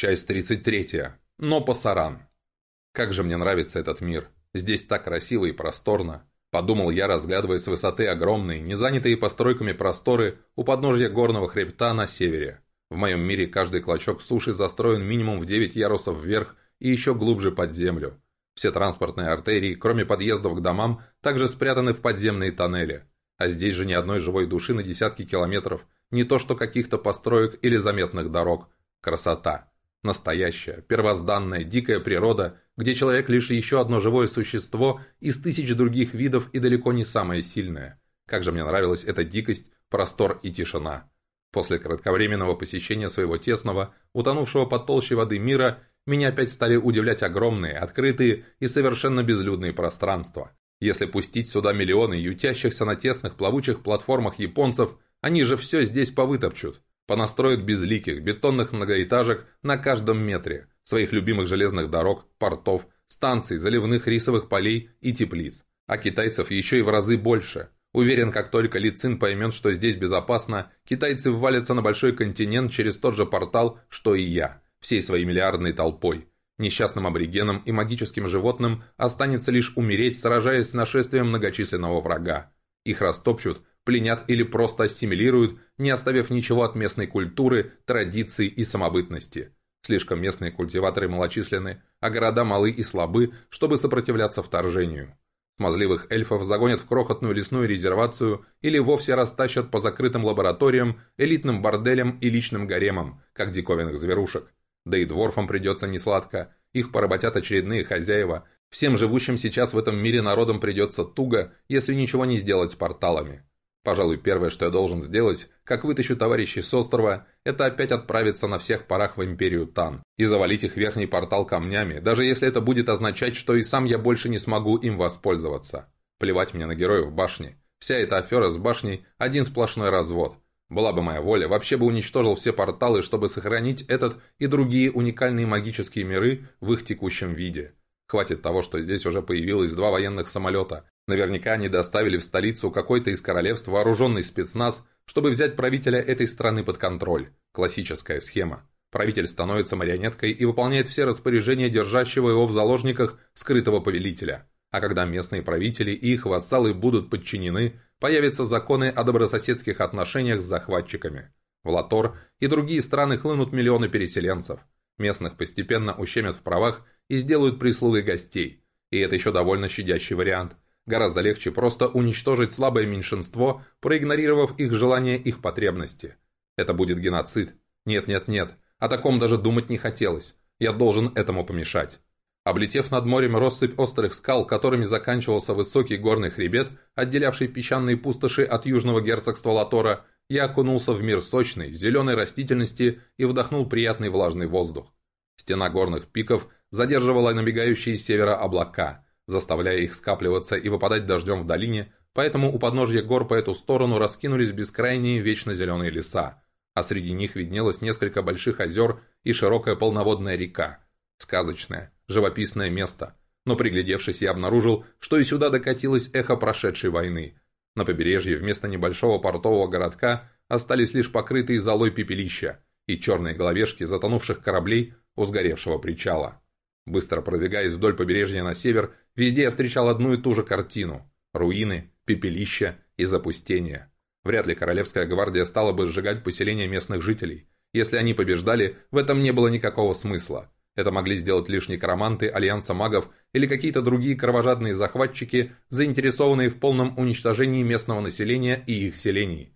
Часть 33. Но пасаран. Как же мне нравится этот мир. Здесь так красиво и просторно. Подумал я, разглядывая с высоты огромные, незанятые постройками просторы у подножья горного хребта на севере. В моем мире каждый клочок суши застроен минимум в 9 ярусов вверх и еще глубже под землю. Все транспортные артерии, кроме подъездов к домам, также спрятаны в подземные тоннели. А здесь же ни одной живой души на десятки километров, не то что каких-то построек или заметных дорог. Красота. Настоящая, первозданная, дикая природа, где человек лишь еще одно живое существо из тысяч других видов и далеко не самое сильное. Как же мне нравилась эта дикость, простор и тишина. После кратковременного посещения своего тесного, утонувшего под толщей воды мира, меня опять стали удивлять огромные, открытые и совершенно безлюдные пространства. Если пустить сюда миллионы ютящихся на тесных плавучих платформах японцев, они же все здесь повытопчут. Понастроят безликих, бетонных многоэтажек на каждом метре, своих любимых железных дорог, портов, станций, заливных рисовых полей и теплиц. А китайцев еще и в разы больше. Уверен, как только Ли Цин поймет, что здесь безопасно, китайцы ввалятся на большой континент через тот же портал, что и я, всей своей миллиардной толпой. Несчастным аборигенам и магическим животным останется лишь умереть, сражаясь с нашествием многочисленного врага. Их растопчут, пленят или просто ассимилируют, не оставив ничего от местной культуры, традиций и самобытности. Слишком местные культиваторы малочисленны, а города малы и слабы, чтобы сопротивляться вторжению. Смазливых эльфов загонят в крохотную лесную резервацию или вовсе растащат по закрытым лабораториям, элитным борделям и личным гаремам, как диковинных зверушек. Да и дворфам придется несладко, их поработят очередные хозяева. Всем живущим сейчас в этом мире народам придется туго, если ничего не сделать с порталами. Пожалуй, первое, что я должен сделать, как вытащу товарищей с острова, это опять отправиться на всех парах в Империю Тан и завалить их верхний портал камнями, даже если это будет означать, что и сам я больше не смогу им воспользоваться. Плевать мне на героев башни. Вся эта афера с башней – один сплошной развод. Была бы моя воля, вообще бы уничтожил все порталы, чтобы сохранить этот и другие уникальные магические миры в их текущем виде. Хватит того, что здесь уже появилось два военных самолета, Наверняка они доставили в столицу какой-то из королевств вооруженный спецназ, чтобы взять правителя этой страны под контроль. Классическая схема. Правитель становится марионеткой и выполняет все распоряжения держащего его в заложниках скрытого повелителя. А когда местные правители и их вассалы будут подчинены, появятся законы о добрососедских отношениях с захватчиками. В Латор и другие страны хлынут миллионы переселенцев. Местных постепенно ущемят в правах и сделают прислугой гостей. И это еще довольно щадящий вариант – Гораздо легче просто уничтожить слабое меньшинство, проигнорировав их желания, их потребности. Это будет геноцид. Нет-нет-нет, о таком даже думать не хотелось. Я должен этому помешать. Облетев над морем россыпь острых скал, которыми заканчивался высокий горный хребет, отделявший песчаные пустоши от южного герцогства Латора, я окунулся в мир сочной, зеленой растительности и вдохнул приятный влажный воздух. Стена горных пиков задерживала набегающие с севера облака – заставляя их скапливаться и выпадать дождем в долине, поэтому у подножья гор по эту сторону раскинулись бескрайние вечно зеленые леса, а среди них виднелось несколько больших озер и широкая полноводная река. Сказочное, живописное место. Но приглядевшись, я обнаружил, что и сюда докатилось эхо прошедшей войны. На побережье вместо небольшого портового городка остались лишь покрытые золой пепелища и черные головешки затонувших кораблей у сгоревшего причала. Быстро продвигаясь вдоль побережья на север, везде я встречал одну и ту же картину – руины, пепелища и запустение. Вряд ли Королевская гвардия стала бы сжигать поселения местных жителей. Если они побеждали, в этом не было никакого смысла. Это могли сделать лишь некроманты Альянса магов или какие-то другие кровожадные захватчики, заинтересованные в полном уничтожении местного населения и их селений.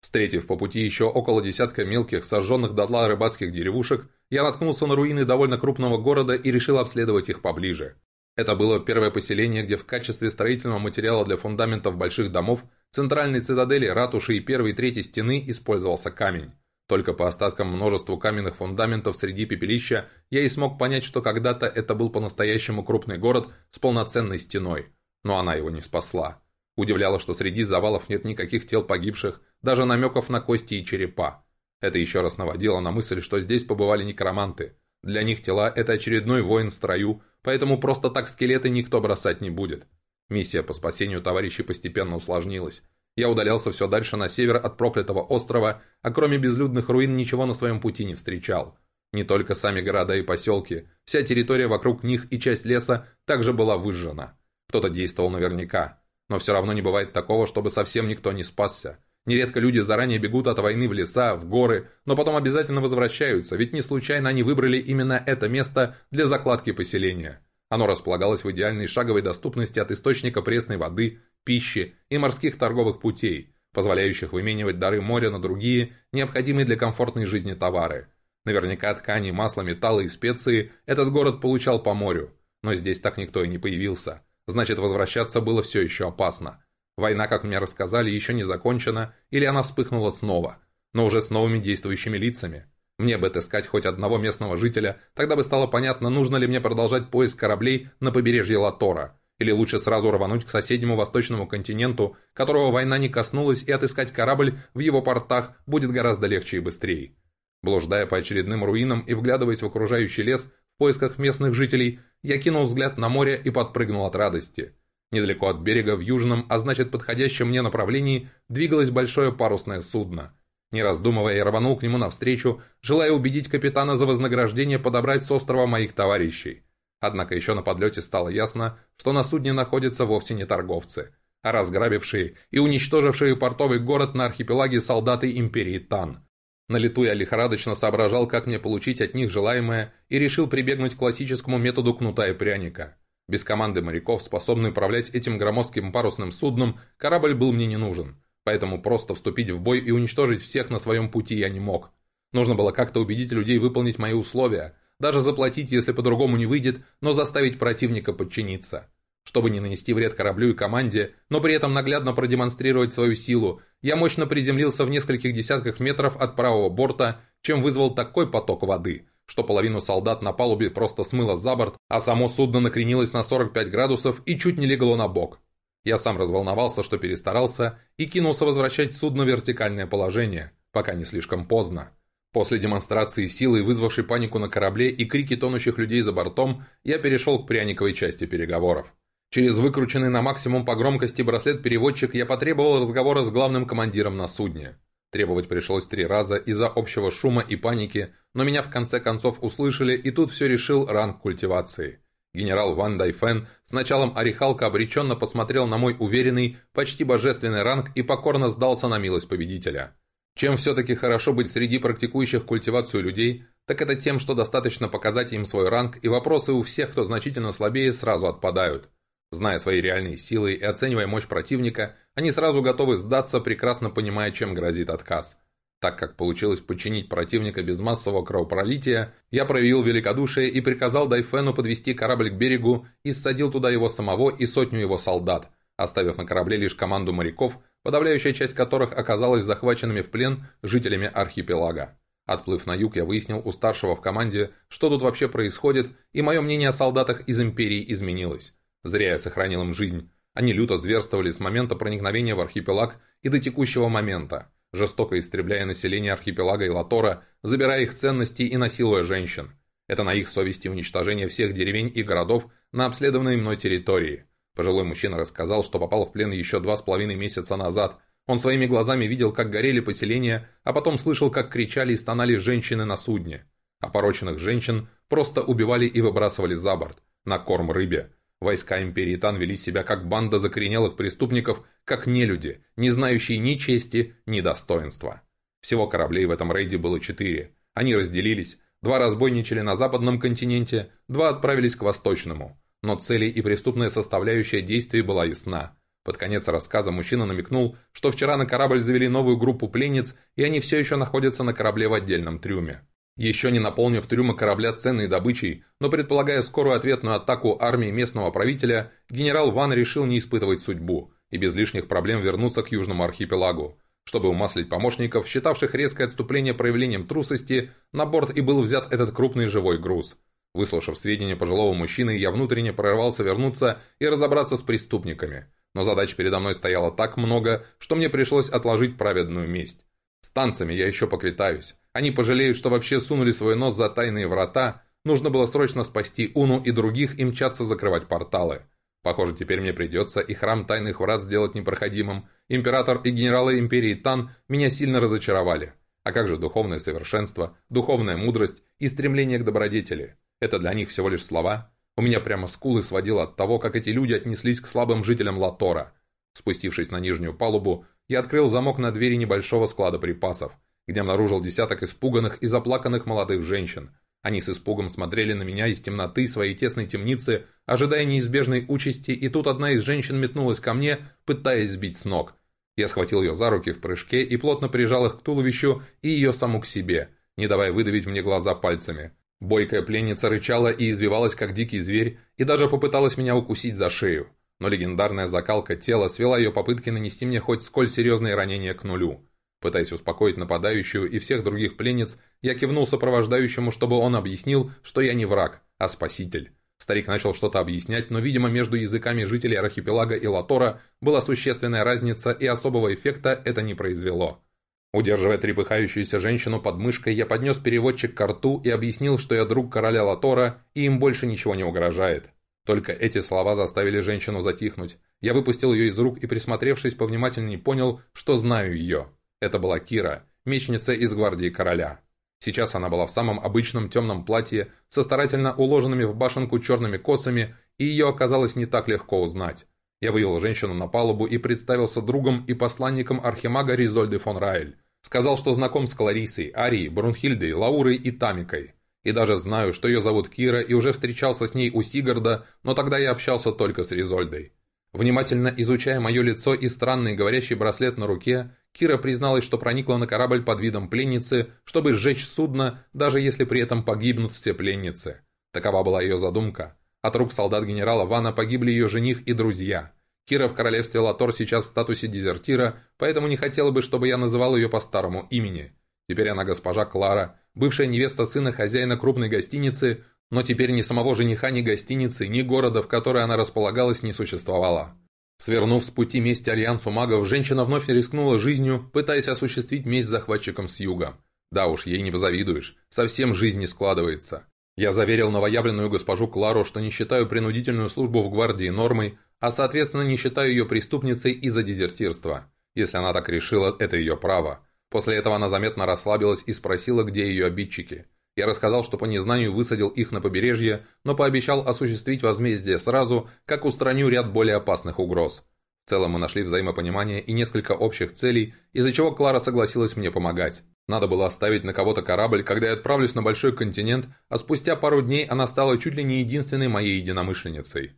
Встретив по пути еще около десятка мелких, сожженных дотла рыбацких деревушек, я наткнулся на руины довольно крупного города и решил обследовать их поближе. Это было первое поселение, где в качестве строительного материала для фундаментов больших домов, центральной цитадели, ратуши и первой и третьей стены использовался камень. Только по остаткам множества каменных фундаментов среди пепелища я и смог понять, что когда-то это был по-настоящему крупный город с полноценной стеной. Но она его не спасла. Удивляло, что среди завалов нет никаких тел погибших, даже намеков на кости и черепа. Это еще раз наводило на мысль, что здесь побывали некроманты. Для них тела – это очередной воин в строю, поэтому просто так скелеты никто бросать не будет. Миссия по спасению товарищей постепенно усложнилась. Я удалялся все дальше на север от проклятого острова, а кроме безлюдных руин ничего на своем пути не встречал. Не только сами города и поселки, вся территория вокруг них и часть леса также была выжжена. Кто-то действовал наверняка. Но все равно не бывает такого, чтобы совсем никто не спасся. Нередко люди заранее бегут от войны в леса, в горы, но потом обязательно возвращаются, ведь не случайно они выбрали именно это место для закладки поселения. Оно располагалось в идеальной шаговой доступности от источника пресной воды, пищи и морских торговых путей, позволяющих выменивать дары моря на другие, необходимые для комфортной жизни товары. Наверняка ткани, масло, металлы и специи этот город получал по морю, но здесь так никто и не появился. Значит, возвращаться было все еще опасно. Война, как мне рассказали, еще не закончена, или она вспыхнула снова, но уже с новыми действующими лицами. Мне бы отыскать хоть одного местного жителя, тогда бы стало понятно, нужно ли мне продолжать поиск кораблей на побережье Латора, или лучше сразу рвануть к соседнему восточному континенту, которого война не коснулась, и отыскать корабль в его портах будет гораздо легче и быстрее. Блуждая по очередным руинам и вглядываясь в окружающий лес в поисках местных жителей, я кинул взгляд на море и подпрыгнул от радости – Недалеко от берега, в южном, а значит подходящем мне направлении, двигалось большое парусное судно. Не раздумывая, я рванул к нему навстречу, желая убедить капитана за вознаграждение подобрать с острова моих товарищей. Однако еще на подлете стало ясно, что на судне находятся вовсе не торговцы, а разграбившие и уничтожившие портовый город на архипелаге солдаты империи Тан. На лету я лихорадочно соображал, как мне получить от них желаемое, и решил прибегнуть к классическому методу кнута и пряника – без команды моряков, способной управлять этим громоздким парусным судном, корабль был мне не нужен. Поэтому просто вступить в бой и уничтожить всех на своем пути я не мог. Нужно было как-то убедить людей выполнить мои условия, даже заплатить, если по-другому не выйдет, но заставить противника подчиниться. Чтобы не нанести вред кораблю и команде, но при этом наглядно продемонстрировать свою силу, я мощно приземлился в нескольких десятках метров от правого борта, чем вызвал такой поток воды – что половину солдат на палубе просто смыло за борт, а само судно накренилось на 45 градусов и чуть не легло на бок. Я сам разволновался, что перестарался, и кинулся возвращать судно в вертикальное положение, пока не слишком поздно. После демонстрации силы, вызвавшей панику на корабле и крики тонущих людей за бортом, я перешел к пряниковой части переговоров. Через выкрученный на максимум по громкости браслет-переводчик я потребовал разговора с главным командиром на судне. Требовать пришлось три раза из-за общего шума и паники, но меня в конце концов услышали, и тут все решил ранг культивации. Генерал Ван Дайфен с началом Орехалка обреченно посмотрел на мой уверенный, почти божественный ранг и покорно сдался на милость победителя. Чем все-таки хорошо быть среди практикующих культивацию людей, так это тем, что достаточно показать им свой ранг, и вопросы у всех, кто значительно слабее, сразу отпадают. Зная свои реальные силы и оценивая мощь противника, они сразу готовы сдаться, прекрасно понимая, чем грозит отказ. Так как получилось подчинить противника без массового кровопролития, я проявил великодушие и приказал Дайфену подвести корабль к берегу и ссадил туда его самого и сотню его солдат, оставив на корабле лишь команду моряков, подавляющая часть которых оказалась захваченными в плен жителями архипелага. Отплыв на юг, я выяснил у старшего в команде, что тут вообще происходит, и мое мнение о солдатах из Империи изменилось. Зря я сохранил им жизнь. Они люто зверствовали с момента проникновения в архипелаг и до текущего момента, жестоко истребляя население архипелага и Латора, забирая их ценности и насилуя женщин. Это на их совести уничтожение всех деревень и городов на обследованной мной территории. Пожилой мужчина рассказал, что попал в плен еще два с половиной месяца назад. Он своими глазами видел, как горели поселения, а потом слышал, как кричали и стонали женщины на судне. Опороченных женщин просто убивали и выбрасывали за борт, на корм рыбе. Войска империи Тан вели себя как банда закоренелых преступников, как нелюди, не знающие ни чести, ни достоинства. Всего кораблей в этом рейде было четыре. Они разделились, два разбойничали на западном континенте, два отправились к восточному. Но цели и преступная составляющая действий была ясна. Под конец рассказа мужчина намекнул, что вчера на корабль завели новую группу пленниц, и они все еще находятся на корабле в отдельном трюме. Еще не наполнив трюмы корабля ценной добычей, но предполагая скорую ответную атаку армии местного правителя, генерал Ван решил не испытывать судьбу и без лишних проблем вернуться к южному архипелагу. Чтобы умаслить помощников, считавших резкое отступление проявлением трусости, на борт и был взят этот крупный живой груз. Выслушав сведения пожилого мужчины, я внутренне прорывался вернуться и разобраться с преступниками. Но задач передо мной стояло так много, что мне пришлось отложить праведную месть. С танцами я еще поквитаюсь. Они пожалеют, что вообще сунули свой нос за тайные врата. Нужно было срочно спасти Уну и других и мчаться закрывать порталы. Похоже, теперь мне придется и храм тайных врат сделать непроходимым. Император и генералы империи Тан меня сильно разочаровали. А как же духовное совершенство, духовная мудрость и стремление к добродетели? Это для них всего лишь слова? У меня прямо скулы сводило от того, как эти люди отнеслись к слабым жителям Латора. Спустившись на нижнюю палубу, я открыл замок на двери небольшого склада припасов, где обнаружил десяток испуганных и заплаканных молодых женщин. Они с испугом смотрели на меня из темноты своей тесной темницы, ожидая неизбежной участи, и тут одна из женщин метнулась ко мне, пытаясь сбить с ног. Я схватил ее за руки в прыжке и плотно прижал их к туловищу и ее саму к себе, не давая выдавить мне глаза пальцами. Бойкая пленница рычала и извивалась, как дикий зверь, и даже попыталась меня укусить за шею. Но легендарная закалка тела свела ее попытки нанести мне хоть сколь серьезные ранения к нулю. Пытаясь успокоить нападающую и всех других пленниц, я кивнул сопровождающему, чтобы он объяснил, что я не враг, а спаситель. Старик начал что-то объяснять, но, видимо, между языками жителей архипелага и Латора была существенная разница, и особого эффекта это не произвело. Удерживая трепыхающуюся женщину под мышкой, я поднес переводчик к рту и объяснил, что я друг короля Латора, и им больше ничего не угрожает. Только эти слова заставили женщину затихнуть. Я выпустил ее из рук и, присмотревшись повнимательнее, понял, что знаю ее. Это была Кира, мечница из гвардии короля. Сейчас она была в самом обычном темном платье, со старательно уложенными в башенку черными косами, и ее оказалось не так легко узнать. Я вывел женщину на палубу и представился другом и посланником архимага Ризольды фон Райль. Сказал, что знаком с Кларисой, Арией, Брунхильдой, Лаурой и Тамикой. И даже знаю, что ее зовут Кира, и уже встречался с ней у Сигарда, но тогда я общался только с Ризольдой. Внимательно изучая мое лицо и странный говорящий браслет на руке, Кира призналась, что проникла на корабль под видом пленницы, чтобы сжечь судно, даже если при этом погибнут все пленницы. Такова была ее задумка. От рук солдат генерала Вана погибли ее жених и друзья. Кира в королевстве Латор сейчас в статусе дезертира, поэтому не хотела бы, чтобы я называл ее по старому имени. Теперь она госпожа Клара, бывшая невеста сына хозяина крупной гостиницы, но теперь ни самого жениха, ни гостиницы, ни города, в которой она располагалась, не существовало. Свернув с пути мести Альянсу магов, женщина вновь рискнула жизнью, пытаясь осуществить месть захватчикам с юга. Да уж, ей не позавидуешь, совсем жизнь не складывается. Я заверил новоявленную госпожу Клару, что не считаю принудительную службу в гвардии нормой, а соответственно не считаю ее преступницей из-за дезертирства. Если она так решила, это ее право. После этого она заметно расслабилась и спросила, где ее обидчики. Я рассказал, что по незнанию высадил их на побережье, но пообещал осуществить возмездие сразу, как устраню ряд более опасных угроз. В целом мы нашли взаимопонимание и несколько общих целей, из-за чего Клара согласилась мне помогать. Надо было оставить на кого-то корабль, когда я отправлюсь на большой континент, а спустя пару дней она стала чуть ли не единственной моей единомышленницей.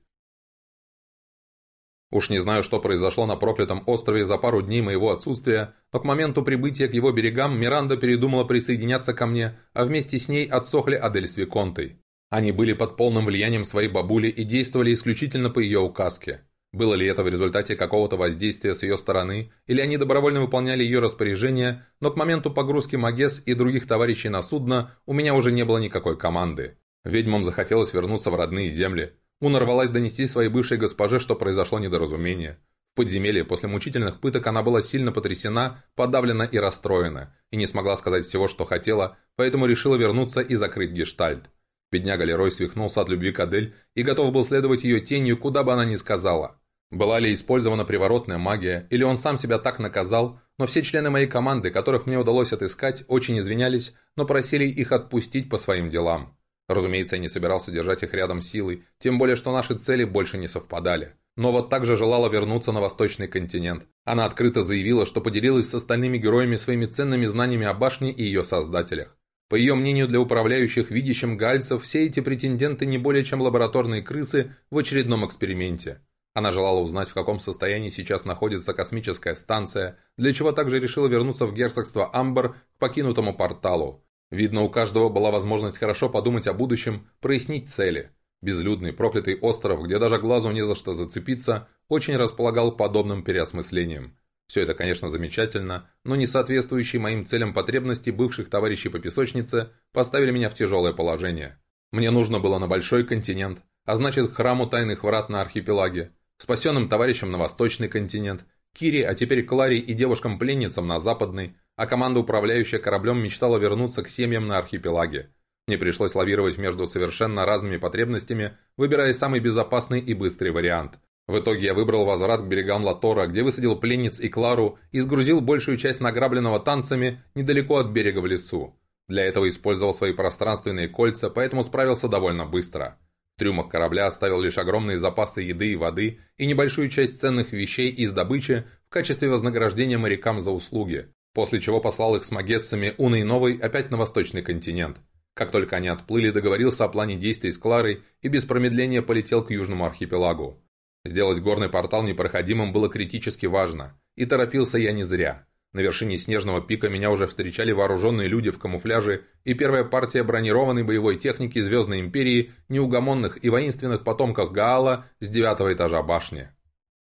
Уж не знаю, что произошло на проклятом острове за пару дней моего отсутствия, но к моменту прибытия к его берегам Миранда передумала присоединяться ко мне, а вместе с ней отсохли Адель с Виконтой. Они были под полным влиянием своей бабули и действовали исключительно по ее указке. Было ли это в результате какого-то воздействия с ее стороны, или они добровольно выполняли ее распоряжения, но к моменту погрузки Магес и других товарищей на судно у меня уже не было никакой команды. Ведьмам захотелось вернуться в родные земли. Уна рвалась донести своей бывшей госпоже, что произошло недоразумение. В подземелье после мучительных пыток она была сильно потрясена, подавлена и расстроена, и не смогла сказать всего, что хотела, поэтому решила вернуться и закрыть гештальт. Бедняга Лерой свихнулся от любви к Адель и готов был следовать ее тенью, куда бы она ни сказала. Была ли использована приворотная магия, или он сам себя так наказал, но все члены моей команды, которых мне удалось отыскать, очень извинялись, но просили их отпустить по своим делам. Разумеется, я не собирался держать их рядом силой, тем более, что наши цели больше не совпадали. Но вот также желала вернуться на восточный континент. Она открыто заявила, что поделилась с остальными героями своими ценными знаниями о башне и ее создателях. По ее мнению, для управляющих видящим гальцев, все эти претенденты не более чем лабораторные крысы в очередном эксперименте. Она желала узнать, в каком состоянии сейчас находится космическая станция, для чего также решила вернуться в герцогство Амбар к покинутому порталу. Видно, у каждого была возможность хорошо подумать о будущем, прояснить цели. Безлюдный, проклятый остров, где даже глазу не за что зацепиться, очень располагал подобным переосмыслением. Все это, конечно, замечательно, но не соответствующие моим целям потребности бывших товарищей по песочнице поставили меня в тяжелое положение. Мне нужно было на большой континент, а значит, к храму тайных врат на архипелаге, спасенным товарищам на восточный континент, Кире, а теперь Кларе и девушкам-пленницам на западный, а команда, управляющая кораблем, мечтала вернуться к семьям на архипелаге. Мне пришлось лавировать между совершенно разными потребностями, выбирая самый безопасный и быстрый вариант. В итоге я выбрал возврат к берегам Латора, где высадил пленниц и Клару и сгрузил большую часть награбленного танцами недалеко от берега в лесу. Для этого использовал свои пространственные кольца, поэтому справился довольно быстро. В трюмах корабля оставил лишь огромные запасы еды и воды и небольшую часть ценных вещей из добычи в качестве вознаграждения морякам за услуги, после чего послал их с Магессами Уной Новой опять на восточный континент. Как только они отплыли, договорился о плане действий с Кларой и без промедления полетел к южному архипелагу. Сделать горный портал непроходимым было критически важно, и торопился я не зря. На вершине снежного пика меня уже встречали вооруженные люди в камуфляже и первая партия бронированной боевой техники Звездной Империи, неугомонных и воинственных потомков Гаала с девятого этажа башни.